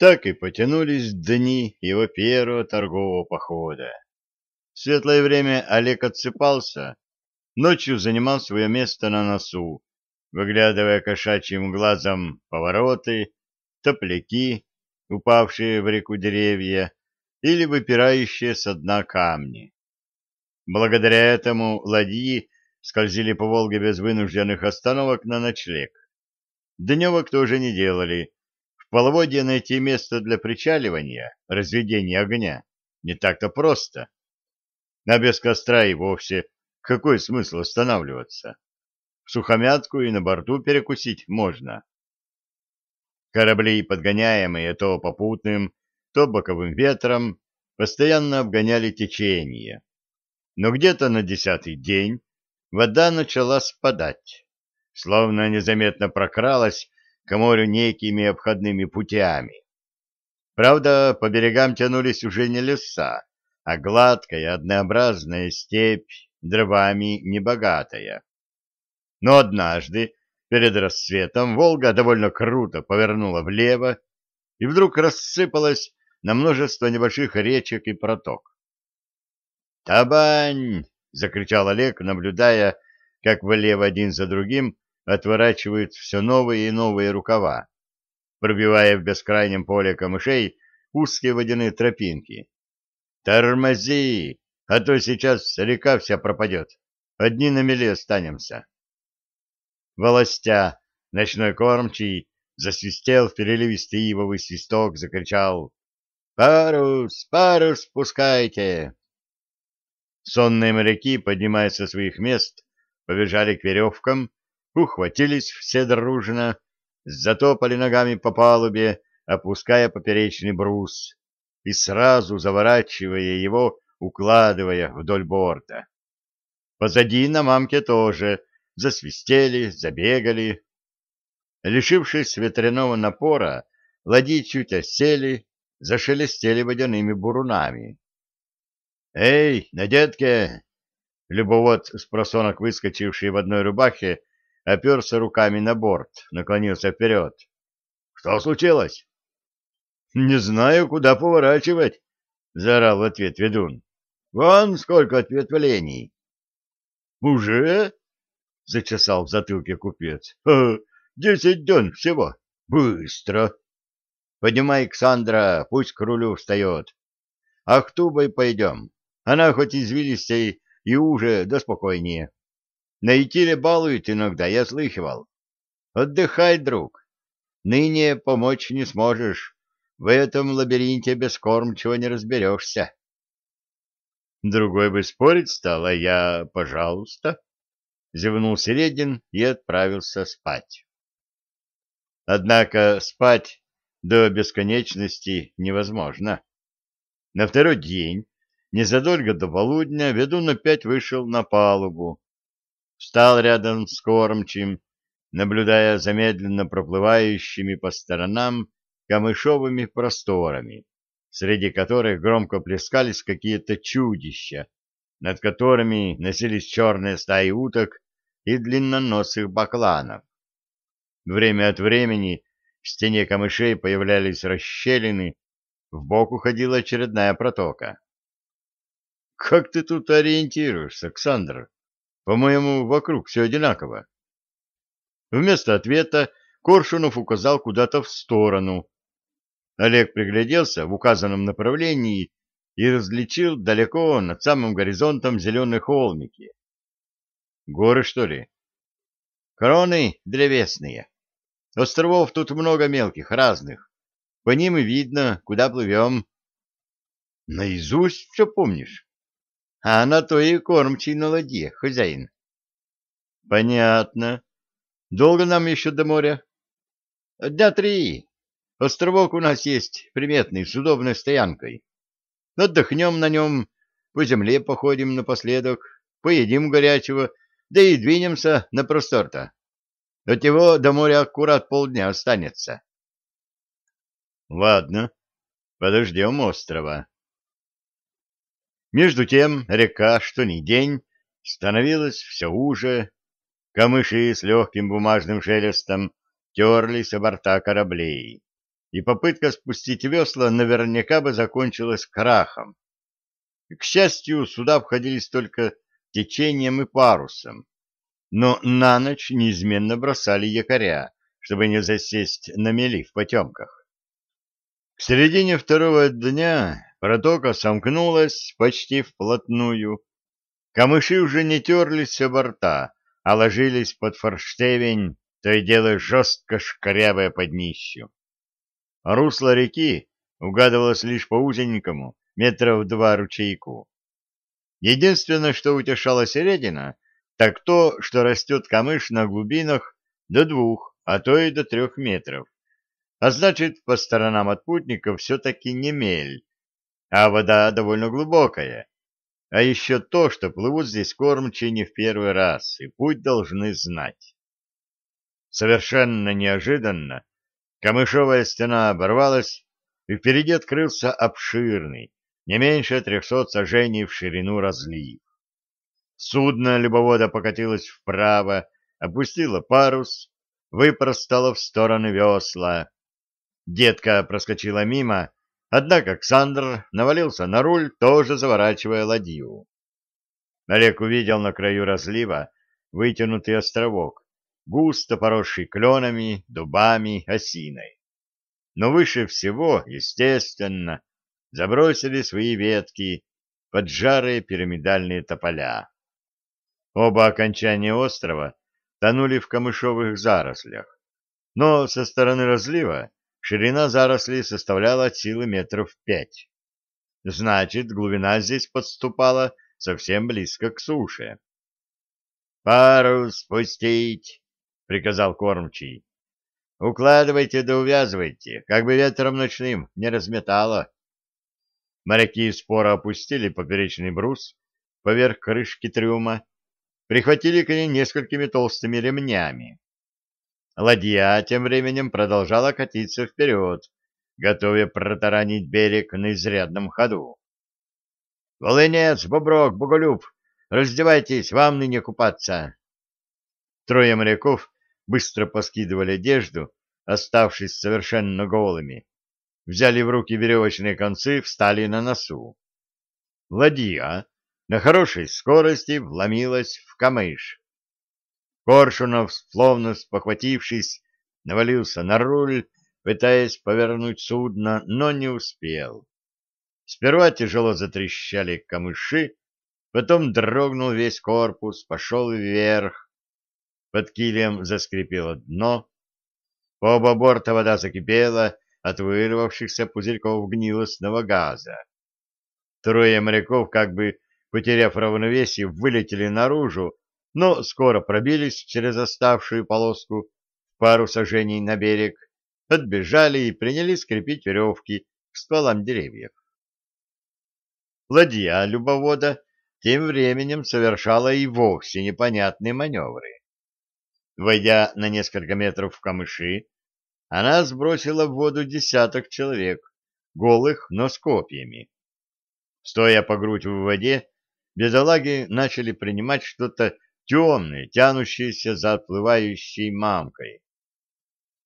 Так и потянулись дни его первого торгового похода. В светлое время Олег отсыпался, ночью занимал свое место на носу, выглядывая кошачьим глазом повороты, топляки, упавшие в реку деревья или выпирающие со дна камни. Благодаря этому ладьи скользили по Волге без вынужденных остановок на ночлег. Дневок тоже не делали. Половодье найти место для причаливания, разведения огня, не так-то просто. А без костра и вовсе какой смысл останавливаться? В сухомятку и на борту перекусить можно. Корабли, подгоняемые то попутным, то боковым ветром, постоянно обгоняли течение. Но где-то на десятый день вода начала спадать словно незаметно прокралась к морю некими обходными путями. Правда, по берегам тянулись уже не леса, а гладкая, однообразная степь, дровами небогатая. Но однажды, перед рассветом, Волга довольно круто повернула влево и вдруг рассыпалась на множество небольших речек и проток. «Табань!» — закричал Олег, наблюдая, как влево один за другим отворачивают все новые и новые рукава, пробивая в бескрайнем поле камышей узкие водяные тропинки. «Тормози, а то сейчас река вся пропадет. Одни на мели останемся». Волостя, ночной кормчий, засвистел в переливистый ивовый свисток, закричал «Парус, парус спускайте!» Сонные моряки, поднимаясь со своих мест, побежали к веревкам, ухватились все дружно, затопали ногами по палубе, опуская поперечный брус, и сразу заворачивая его, укладывая вдоль борта. Позади на мамке тоже засвистели, забегали. Лишившись ветряного напора, ладьи чуть осели, зашелестели водяными бурунами. «Эй, на детке!» Любовод с просонок, выскочивший в одной рубахе, оперся руками на борт, наклонился вперед. — Что случилось? — Не знаю, куда поворачивать, — заорал в ответ ведун. — Вон сколько ответвлений. — Уже? — зачесал в затылке купец. — Десять дён всего. Быстро. — Поднимай Александра, пусть к рулю встает. А к Тубой пойдем. Она хоть извилистая и уже, да спокойнее. Найти ли балует иногда, я слыхивал. Отдыхай, друг. Ныне помочь не сможешь. В этом лабиринте без кормчего не разберешься. Другой бы спорить стал, а я, пожалуйста, зевнул Середин и отправился спать. Однако спать до бесконечности невозможно. На второй день, незадолго до полудня, ведун опять вышел на палубу, встал рядом с кормчим, наблюдая за медленно проплывающими по сторонам камышовыми просторами, среди которых громко плескались какие-то чудища, над которыми носились черные стаи уток и длинноносых бакланов. Время от времени в стене камышей появлялись расщелины, в бок уходила очередная протока. — Как ты тут ориентируешься, Александр? По-моему, вокруг все одинаково. Вместо ответа Коршунов указал куда-то в сторону. Олег пригляделся в указанном направлении и различил далеко над самым горизонтом зеленые холмики. Горы, что ли? Кроны древесные. Островов тут много мелких, разных. По ним и видно, куда плывем. Наизусть все помнишь? А на то и кормчий на ладье, хозяин. — Понятно. Долго нам еще до моря? — Дня три. Островок у нас есть, приметный, с удобной стоянкой. Отдохнем на нем, по земле походим напоследок, поедим горячего, да и двинемся на простор-то. От него до моря аккурат полдня останется. — Ладно, подождем острова. Между тем река, что ни день, становилась все уже, камыши с легким бумажным шелестом терлись о борта кораблей. и попытка спустить весла наверняка бы закончилась крахом. К счастью, суда обходились только течением и парусом, но на ночь неизменно бросали якоря, чтобы не засесть на мели в потемках. К середине второго дня протока сомкнулась почти вплотную. Камыши уже не терлись о борта, а ложились под форштевень, то и дело жестко шкрябая под днищу. Русло реки угадывалось лишь по узенькому, метров два ручейку. Единственное, что утешало Середина, так то, что растет камыш на глубинах до двух, а то и до трех метров. А значит, по сторонам от путников все-таки не мель, а вода довольно глубокая. А еще то, что плывут здесь кормчие не в первый раз, и путь должны знать. Совершенно неожиданно камышовая стена оборвалась, и впереди открылся обширный, не меньше трехсот сажений в ширину разлив. Судно любовода покатилось вправо, опустило парус, выпростало в стороны весла. Детка проскочила мимо, Однако Александр навалился на руль, тоже заворачивая ладью. Олег увидел на краю разлива вытянутый островок, густо поросший кленами, дубами, осиной. Но выше всего, естественно, забросили свои ветки поджарые пирамидальные тополя. Оба окончания острова тонули в камышовых зарослях, но со стороны разлива Ширина зарослей составляла от силы метров пять. Значит, глубина здесь подступала совсем близко к суше. — Парус спустить! — приказал кормчий. — Укладывайте да увязывайте, как бы ветром ночным не разметало. Моряки споро опустили поперечный брус поверх крышки трюма, прихватили к ней несколькими толстыми ремнями. Ладья тем временем продолжала катиться вперед, готовя протаранить берег на изрядном ходу. — Волынец, Боброк, Боголюб, раздевайтесь, вам ныне купаться. Трое моряков быстро поскидывали одежду, оставшись совершенно голыми. Взяли в руки веревочные концы, встали на носу. Ладья на хорошей скорости вломилась в камыш. Коршунов, словно спохватившись, навалился на руль, пытаясь повернуть судно, но не успел. Сперва тяжело затрещали камыши, потом дрогнул весь корпус, пошел вверх. Под килем заскрипело дно. По оба борта вода закипела от вырвавшихся пузырьков гнилостного газа. Трое моряков, как бы потеряв равновесие, вылетели наружу, но скоро пробились через оставшую полоску пару сажений на берег, отбежали и принялись скрепить веревки к стволам деревьев. Ладья любовода тем временем совершала и вовсе непонятные маневры. Войдя на несколько метров в камыши, она сбросила в воду десяток человек, голых, но с копьями. Стоя по грудь в воде, бедолаги начали принимать что-то темные, тянущиеся за отплывающей мамкой.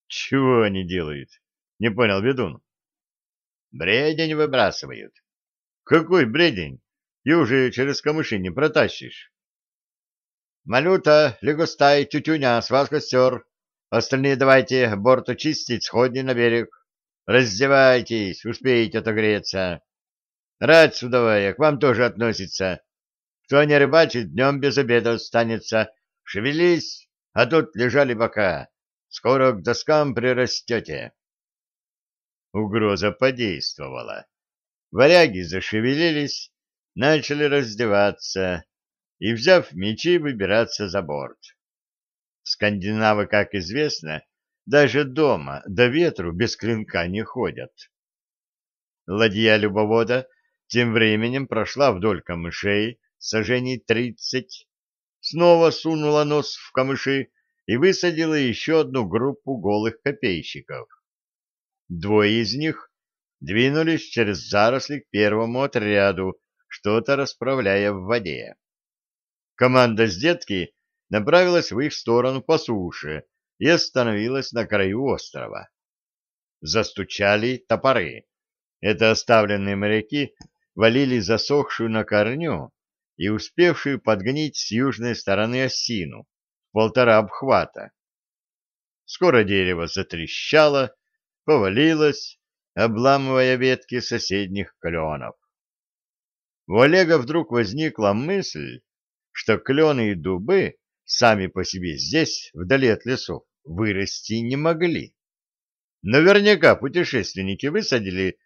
Чего они делают? Не понял ведун. Бредень выбрасывают. Какой бредень? И уже через камыши не протащишь. Малюта, лягустай, тютюня, с вас костер. Остальные давайте борт очистить, сходни на берег. Раздевайтесь, успеете отогреться. Рать судовая к вам тоже относится. Кто не рыбачит, днем без обеда останется. Шевелись, а тут лежали бока. Скоро к доскам прирастете. Угроза подействовала. Варяги зашевелились, начали раздеваться и, взяв мечи, выбираться за борт. Скандинавы, как известно, даже дома до ветру без клинка не ходят. Ладья любовода тем временем прошла вдоль камышей, сажений тридцать, снова сунула нос в камыши и высадила еще одну группу голых копейщиков. Двое из них двинулись через заросли к первому отряду, что-то расправляя в воде. Команда с детки направилась в их сторону по суше и остановилась на краю острова. Застучали топоры. Это оставленные моряки валили засохшую на корню и успевшую подгнить с южной стороны осину, полтора обхвата. Скоро дерево затрещало, повалилось, обламывая ветки соседних кленов. У Олега вдруг возникла мысль, что клены и дубы сами по себе здесь, вдали от лесов, вырасти не могли. Наверняка путешественники высадили,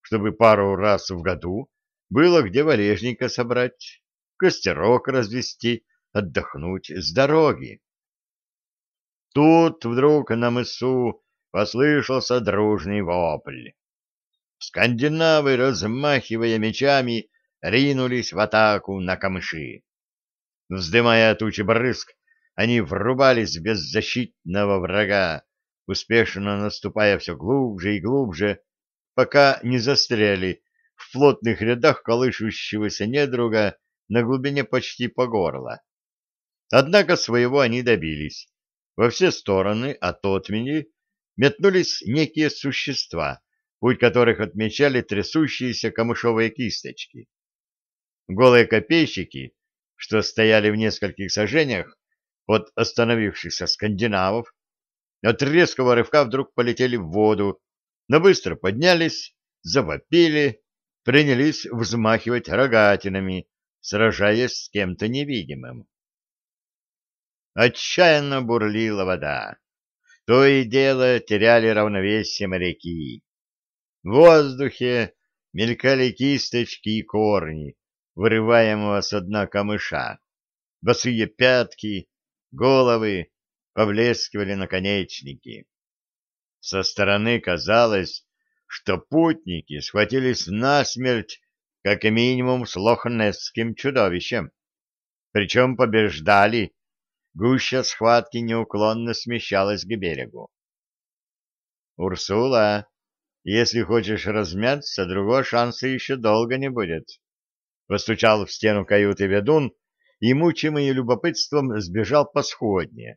чтобы пару раз в году было где валежника собрать, костерок развести, отдохнуть с дороги. Тут вдруг на мысу послышался дружный вопль. Скандинавы, размахивая мечами, ринулись в атаку на камыши. Вздымая тучи брызг, они врубались в беззащитного врага, успешно наступая все глубже и глубже, пока не застряли в плотных рядах колышущегося недруга на глубине почти по горло. Однако своего они добились. Во все стороны от отмени метнулись некие существа, путь которых отмечали трясущиеся камышовые кисточки. Голые копейщики, что стояли в нескольких сажениях от остановившихся скандинавов, от резкого рывка вдруг полетели в воду, но быстро поднялись, завопили, принялись взмахивать рогатинами, сражаясь с кем-то невидимым. Отчаянно бурлила вода. То и дело теряли равновесие моряки. В воздухе мелькали кисточки и корни, вырываемого с дна камыша. Босые пятки, головы, поблескивали наконечники. Со стороны казалось, что путники схватились насмерть как минимум с лохнесским чудовищем. Причем побеждали, гуща схватки неуклонно смещалась к берегу. «Урсула, если хочешь размяться, другого шанса еще долго не будет». Постучал в стену каюты ведун и, мучимый любопытством, сбежал по сходне.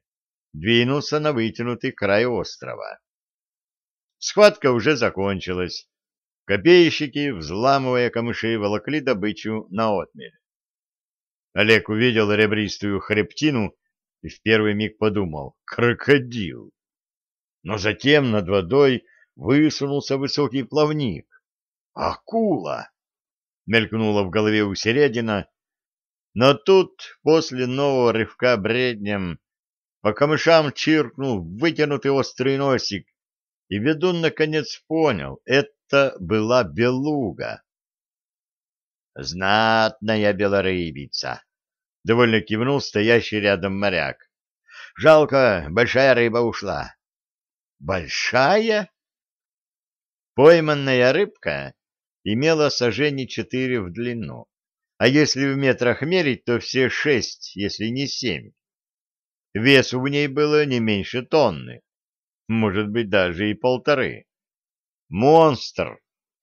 Двинулся на вытянутый край острова. Схватка уже закончилась. Копейщики, взламывая камыши, волокли добычу на отмель. Олег увидел ребристую хребтину и в первый миг подумал «крокодил». Но затем над водой высунулся высокий плавник. «Акула!» — мелькнула в голове у Середина, но тут, после нового рывка бреднем, по камышам чиркнул вытянутый острый носик, и ведун наконец понял — это была белуга. «Знатная белорыбица!» — довольно кивнул стоящий рядом моряк. «Жалко, большая рыба ушла». «Большая?» Пойманная рыбка имела сажени четыре в длину, а если в метрах мерить, то все шесть, если не семь. Весу в ней было не меньше тонны может быть, даже и полторы. Монстр,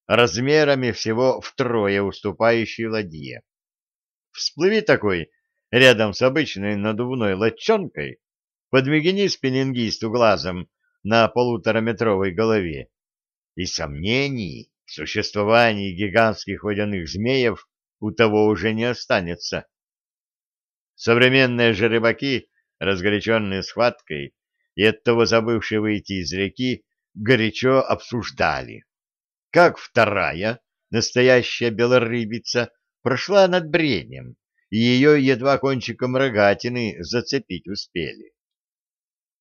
размерами всего втрое уступающий ладье. Всплыви такой рядом с обычной надувной лодчонкой, подмигни спиннингисту глазом на полутораметровой голове, и сомнений в существовании гигантских водяных змеев у того уже не останется. Современные же рыбаки, разгоряченные схваткой, и оттого забывшие выйти из реки, горячо обсуждали, как вторая, настоящая белорыбица, прошла над бреднем, и ее едва кончиком рогатины зацепить успели.